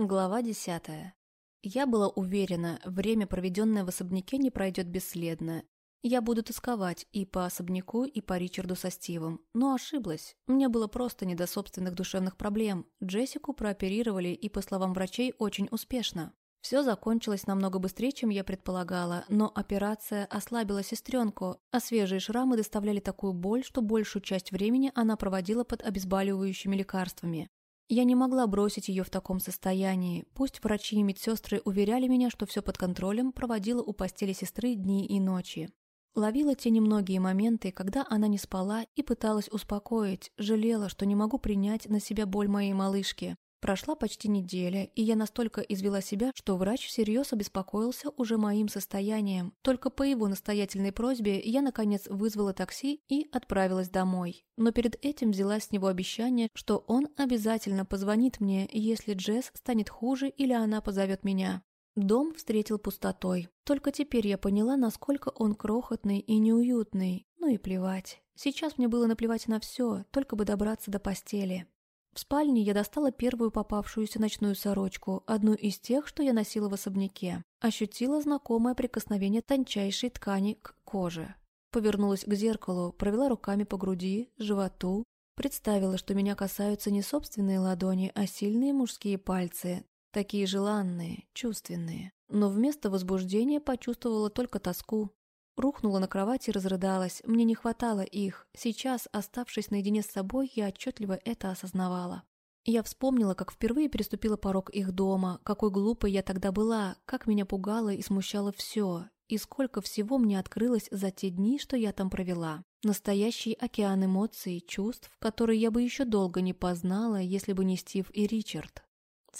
Глава десятая. Я была уверена, время, проведенное в особняке, не пройдет бесследно. Я буду тосковать и по особняку, и по Ричарду со Стивом. Но ошиблась. Мне было просто не до собственных душевных проблем. Джессику прооперировали и, по словам врачей, очень успешно. Все закончилось намного быстрее, чем я предполагала, но операция ослабила сестренку, а свежие шрамы доставляли такую боль, что большую часть времени она проводила под обезболивающими лекарствами. Я не могла бросить ее в таком состоянии. Пусть врачи и медсестры уверяли меня, что все под контролем, проводила у постели сестры дни и ночи. Ловила те немногие моменты, когда она не спала и пыталась успокоить, жалела, что не могу принять на себя боль моей малышки. Прошла почти неделя, и я настолько извела себя, что врач всерьез обеспокоился уже моим состоянием. Только по его настоятельной просьбе я, наконец, вызвала такси и отправилась домой. Но перед этим взяла с него обещание, что он обязательно позвонит мне, если Джесс станет хуже или она позовет меня. Дом встретил пустотой. Только теперь я поняла, насколько он крохотный и неуютный. Ну и плевать. Сейчас мне было наплевать на все, только бы добраться до постели. В спальне я достала первую попавшуюся ночную сорочку, одну из тех, что я носила в особняке. Ощутила знакомое прикосновение тончайшей ткани к коже. Повернулась к зеркалу, провела руками по груди, животу, представила, что меня касаются не собственные ладони, а сильные мужские пальцы, такие желанные, чувственные. Но вместо возбуждения почувствовала только тоску, Рухнула на кровать и разрыдалась. Мне не хватало их. Сейчас, оставшись наедине с собой, я отчетливо это осознавала. Я вспомнила, как впервые переступила порог их дома, какой глупой я тогда была, как меня пугало и смущало все, и сколько всего мне открылось за те дни, что я там провела. Настоящий океан эмоций, чувств, которые я бы еще долго не познала, если бы не Стив и Ричард.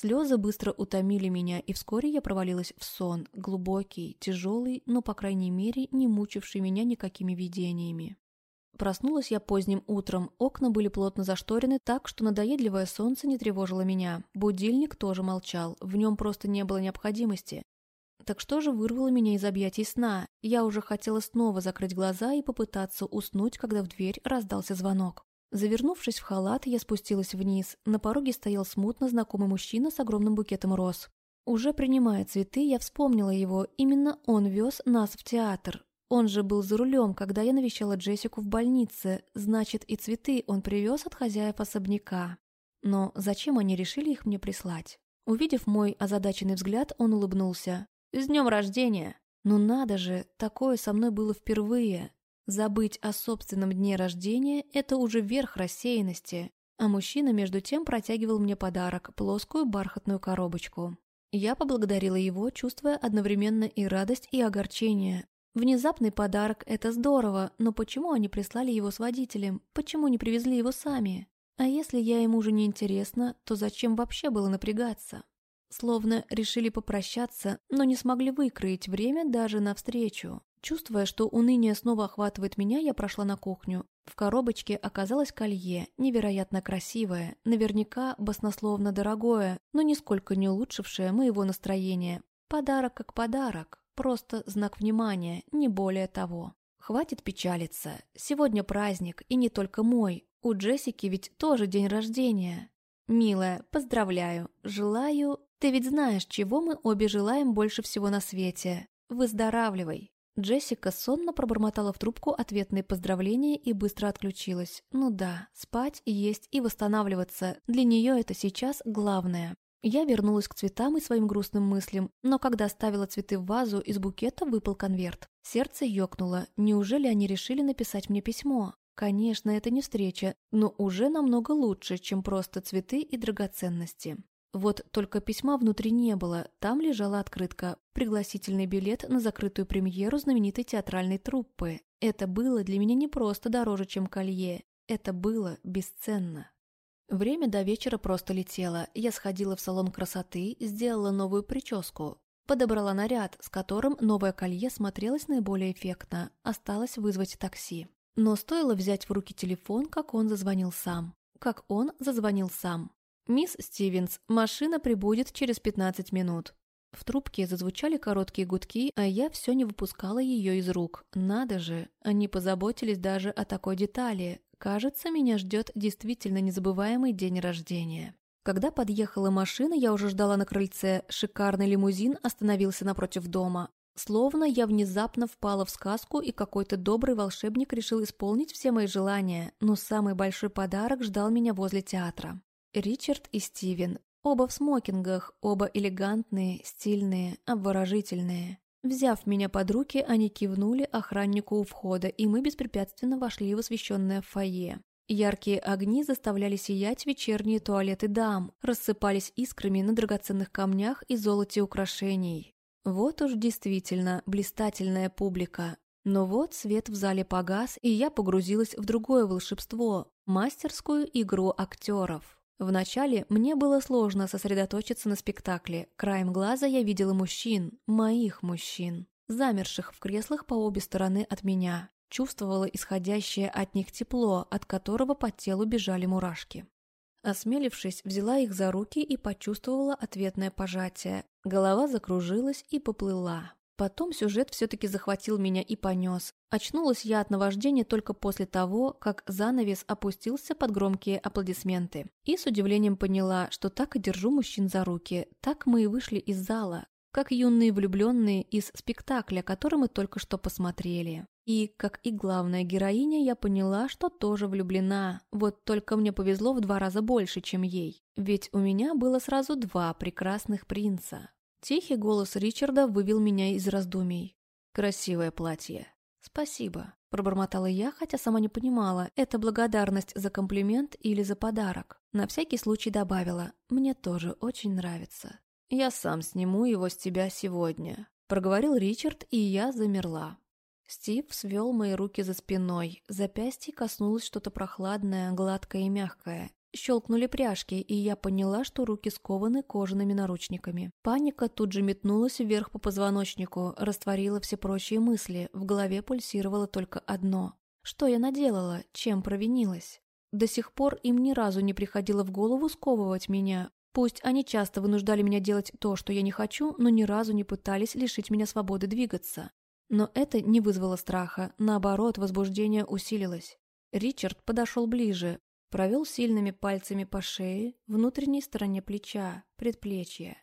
Слезы быстро утомили меня, и вскоре я провалилась в сон, глубокий, тяжелый, но, по крайней мере, не мучивший меня никакими видениями. Проснулась я поздним утром, окна были плотно зашторены так, что надоедливое солнце не тревожило меня. Будильник тоже молчал, в нем просто не было необходимости. Так что же вырвало меня из объятий сна? Я уже хотела снова закрыть глаза и попытаться уснуть, когда в дверь раздался звонок. Завернувшись в халат, я спустилась вниз. На пороге стоял смутно знакомый мужчина с огромным букетом роз. Уже принимая цветы, я вспомнила его. Именно он вез нас в театр. Он же был за рулем, когда я навещала Джессику в больнице. Значит, и цветы он привез от хозяев особняка. Но зачем они решили их мне прислать? Увидев мой озадаченный взгляд, он улыбнулся. «С днем рождения!» «Ну надо же, такое со мной было впервые. Забыть о собственном дне рождения – это уже верх рассеянности, а мужчина между тем протягивал мне подарок – плоскую бархатную коробочку. Я поблагодарила его, чувствуя одновременно и радость, и огорчение. Внезапный подарок – это здорово, но почему они прислали его с водителем? Почему не привезли его сами? А если я ему уже не интересна, то зачем вообще было напрягаться? Словно решили попрощаться, но не смогли выкроить время даже на встречу. Чувствуя, что уныние снова охватывает меня, я прошла на кухню. В коробочке оказалось колье, невероятно красивое, наверняка баснословно дорогое, но нисколько не улучшившее моего настроения. Подарок как подарок, просто знак внимания, не более того. Хватит печалиться, сегодня праздник, и не только мой, у Джессики ведь тоже день рождения. Милая, поздравляю, желаю... Ты ведь знаешь, чего мы обе желаем больше всего на свете. Выздоравливай. Джессика сонно пробормотала в трубку ответные поздравления и быстро отключилась. Ну да, спать, есть и восстанавливаться. Для нее это сейчас главное. Я вернулась к цветам и своим грустным мыслям, но когда ставила цветы в вазу, из букета выпал конверт. Сердце ёкнуло. Неужели они решили написать мне письмо? Конечно, это не встреча, но уже намного лучше, чем просто цветы и драгоценности. Вот только письма внутри не было, там лежала открытка «Пригласительный билет на закрытую премьеру знаменитой театральной труппы». Это было для меня не просто дороже, чем колье, это было бесценно. Время до вечера просто летело, я сходила в салон красоты, сделала новую прическу, подобрала наряд, с которым новое колье смотрелось наиболее эффектно, осталось вызвать такси. Но стоило взять в руки телефон, как он зазвонил сам. Как он зазвонил сам. «Мисс Стивенс, машина прибудет через 15 минут». В трубке зазвучали короткие гудки, а я все не выпускала ее из рук. Надо же, они позаботились даже о такой детали. Кажется, меня ждет действительно незабываемый день рождения. Когда подъехала машина, я уже ждала на крыльце. Шикарный лимузин остановился напротив дома. Словно я внезапно впала в сказку, и какой-то добрый волшебник решил исполнить все мои желания, но самый большой подарок ждал меня возле театра. Ричард и Стивен. Оба в смокингах, оба элегантные, стильные, обворожительные. Взяв меня под руки, они кивнули охраннику у входа, и мы беспрепятственно вошли в освещенное фойе. Яркие огни заставляли сиять вечерние туалеты дам, рассыпались искрами на драгоценных камнях и золоте украшений. Вот уж действительно блистательная публика. Но вот свет в зале погас, и я погрузилась в другое волшебство – мастерскую игру актеров. Вначале мне было сложно сосредоточиться на спектакле. Краем глаза я видела мужчин, моих мужчин, замерших в креслах по обе стороны от меня. Чувствовала исходящее от них тепло, от которого по телу бежали мурашки. Осмелившись, взяла их за руки и почувствовала ответное пожатие. Голова закружилась и поплыла. Потом сюжет все-таки захватил меня и понес. Очнулась я от наваждения только после того, как занавес опустился под громкие аплодисменты. И с удивлением поняла, что так и держу мужчин за руки. Так мы и вышли из зала, как юные влюбленные из спектакля, который мы только что посмотрели. И, как и главная героиня, я поняла, что тоже влюблена, вот только мне повезло в два раза больше, чем ей. Ведь у меня было сразу два прекрасных принца. Тихий голос Ричарда вывел меня из раздумий. «Красивое платье». «Спасибо», – пробормотала я, хотя сама не понимала, это благодарность за комплимент или за подарок. На всякий случай добавила, «Мне тоже очень нравится». «Я сам сниму его с тебя сегодня», – проговорил Ричард, и я замерла. Стив свел мои руки за спиной, запястье коснулось что-то прохладное, гладкое и мягкое. Щелкнули пряжки, и я поняла, что руки скованы кожаными наручниками. Паника тут же метнулась вверх по позвоночнику, растворила все прочие мысли, в голове пульсировало только одно. Что я наделала? Чем провинилась? До сих пор им ни разу не приходило в голову сковывать меня. Пусть они часто вынуждали меня делать то, что я не хочу, но ни разу не пытались лишить меня свободы двигаться. Но это не вызвало страха, наоборот, возбуждение усилилось. Ричард подошел ближе, провел сильными пальцами по шее, внутренней стороне плеча, предплечья.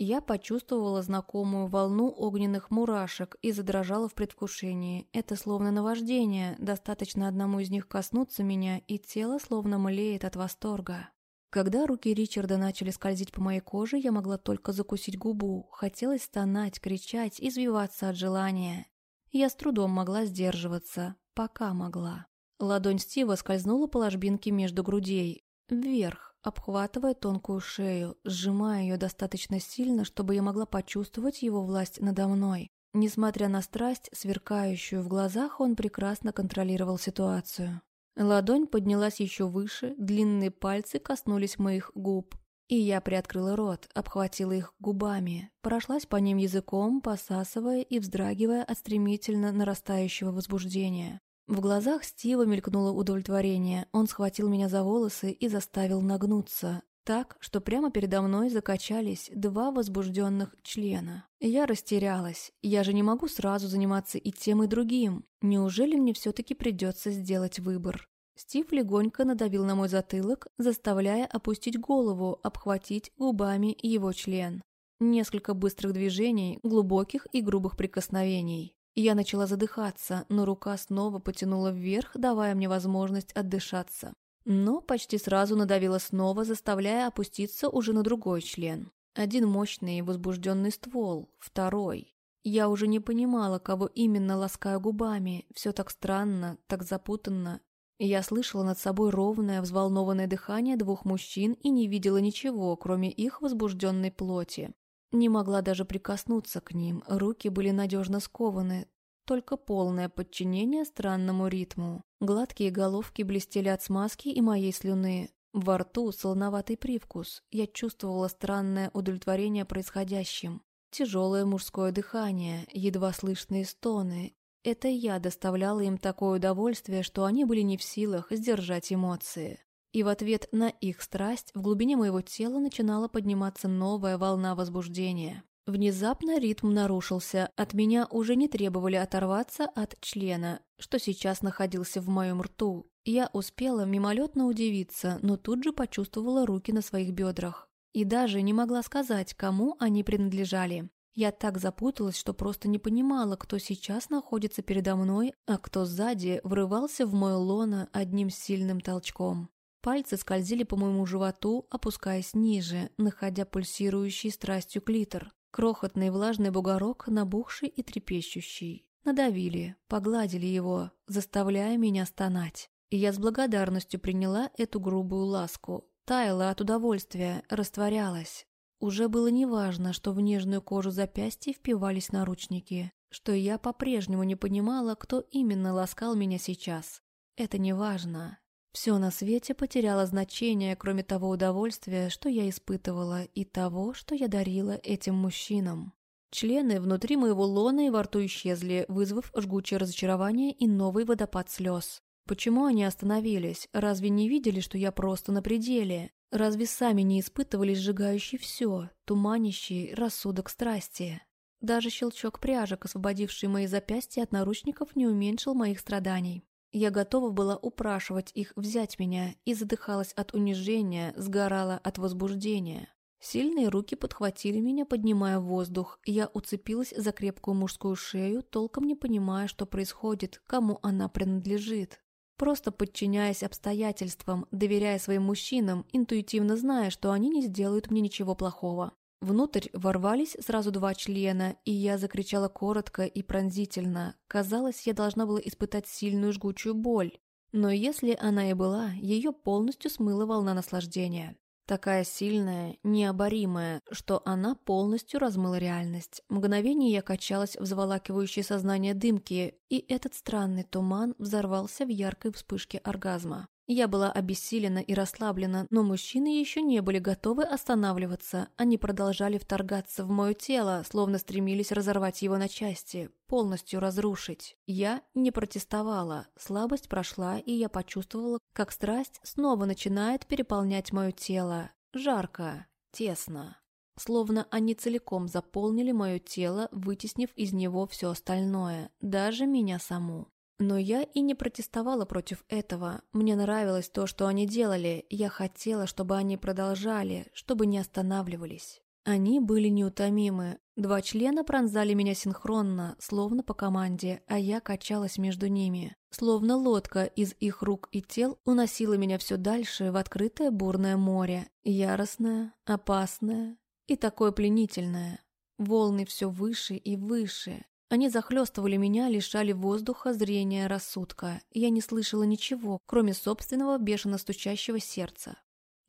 Я почувствовала знакомую волну огненных мурашек и задрожала в предвкушении. Это словно наваждение, достаточно одному из них коснуться меня, и тело словно млеет от восторга. Когда руки Ричарда начали скользить по моей коже, я могла только закусить губу. Хотелось стонать, кричать, извиваться от желания. Я с трудом могла сдерживаться. Пока могла. Ладонь Стива скользнула по ложбинке между грудей. Вверх, обхватывая тонкую шею, сжимая ее достаточно сильно, чтобы я могла почувствовать его власть надо мной. Несмотря на страсть, сверкающую в глазах, он прекрасно контролировал ситуацию. Ладонь поднялась еще выше, длинные пальцы коснулись моих губ. И я приоткрыла рот, обхватила их губами, прошлась по ним языком, посасывая и вздрагивая от стремительно нарастающего возбуждения. В глазах Стива мелькнуло удовлетворение. Он схватил меня за волосы и заставил нагнуться, так, что прямо передо мной закачались два возбужденных члена. Я растерялась. Я же не могу сразу заниматься и тем, и другим. Неужели мне все-таки придется сделать выбор? Стив легонько надавил на мой затылок, заставляя опустить голову, обхватить губами его член. Несколько быстрых движений, глубоких и грубых прикосновений. Я начала задыхаться, но рука снова потянула вверх, давая мне возможность отдышаться но почти сразу надавила снова, заставляя опуститься уже на другой член. Один мощный и возбужденный ствол, второй. Я уже не понимала, кого именно ласкаю губами, все так странно, так запутанно. Я слышала над собой ровное, взволнованное дыхание двух мужчин и не видела ничего, кроме их возбужденной плоти. Не могла даже прикоснуться к ним, руки были надежно скованы, только полное подчинение странному ритму. Гладкие головки блестели от смазки и моей слюны. Во рту солоноватый привкус. Я чувствовала странное удовлетворение происходящим. Тяжелое мужское дыхание, едва слышные стоны. Это я доставляла им такое удовольствие, что они были не в силах сдержать эмоции. И в ответ на их страсть в глубине моего тела начинала подниматься новая волна возбуждения. Внезапно ритм нарушился, от меня уже не требовали оторваться от члена, что сейчас находился в моем рту. Я успела мимолетно удивиться, но тут же почувствовала руки на своих бедрах. И даже не могла сказать, кому они принадлежали. Я так запуталась, что просто не понимала, кто сейчас находится передо мной, а кто сзади врывался в мое лоно одним сильным толчком. Пальцы скользили по моему животу, опускаясь ниже, находя пульсирующий страстью клитор. Крохотный влажный бугорок, набухший и трепещущий. Надавили, погладили его, заставляя меня стонать. И я с благодарностью приняла эту грубую ласку. Таяла от удовольствия, растворялась. Уже было неважно, что в нежную кожу запястья впивались наручники, что я по-прежнему не понимала, кто именно ласкал меня сейчас. Это неважно. Все на свете потеряло значение, кроме того удовольствия, что я испытывала, и того, что я дарила этим мужчинам. Члены внутри моего лона и во рту исчезли, вызвав жгучее разочарование и новый водопад слез. Почему они остановились? Разве не видели, что я просто на пределе? Разве сами не испытывали сжигающий все, туманящий рассудок страсти? Даже щелчок пряжек, освободивший мои запястья от наручников, не уменьшил моих страданий. Я готова была упрашивать их взять меня и задыхалась от унижения, сгорала от возбуждения. Сильные руки подхватили меня, поднимая воздух. Я уцепилась за крепкую мужскую шею, толком не понимая, что происходит, кому она принадлежит. Просто подчиняясь обстоятельствам, доверяя своим мужчинам, интуитивно зная, что они не сделают мне ничего плохого. Внутрь ворвались сразу два члена, и я закричала коротко и пронзительно. Казалось, я должна была испытать сильную жгучую боль. Но если она и была, ее полностью смыла волна наслаждения. Такая сильная, необоримая, что она полностью размыла реальность. Мгновение я качалась в заволакивающей сознание дымки, и этот странный туман взорвался в яркой вспышке оргазма. Я была обессилена и расслаблена, но мужчины еще не были готовы останавливаться. Они продолжали вторгаться в мое тело, словно стремились разорвать его на части, полностью разрушить. Я не протестовала, слабость прошла, и я почувствовала, как страсть снова начинает переполнять мое тело. Жарко, тесно. Словно они целиком заполнили мое тело, вытеснив из него все остальное, даже меня саму. Но я и не протестовала против этого. Мне нравилось то, что они делали. Я хотела, чтобы они продолжали, чтобы не останавливались. Они были неутомимы. Два члена пронзали меня синхронно, словно по команде, а я качалась между ними. Словно лодка из их рук и тел уносила меня все дальше в открытое бурное море. Яростное, опасное и такое пленительное. Волны все выше и выше. Они захлестывали меня, лишали воздуха, зрения, рассудка. Я не слышала ничего, кроме собственного бешено стучащего сердца.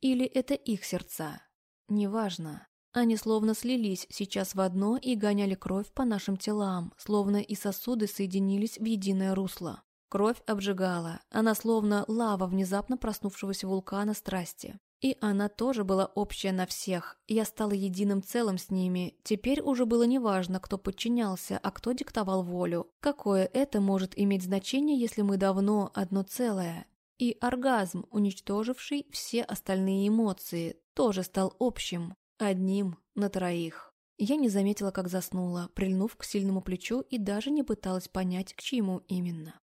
Или это их сердца? Неважно. Они словно слились сейчас в одно и гоняли кровь по нашим телам, словно и сосуды соединились в единое русло. Кровь обжигала, она словно лава внезапно проснувшегося вулкана страсти. И она тоже была общая на всех. Я стала единым целым с ними. Теперь уже было неважно, кто подчинялся, а кто диктовал волю. Какое это может иметь значение, если мы давно одно целое? И оргазм, уничтоживший все остальные эмоции, тоже стал общим. Одним на троих. Я не заметила, как заснула, прильнув к сильному плечу и даже не пыталась понять, к чему именно.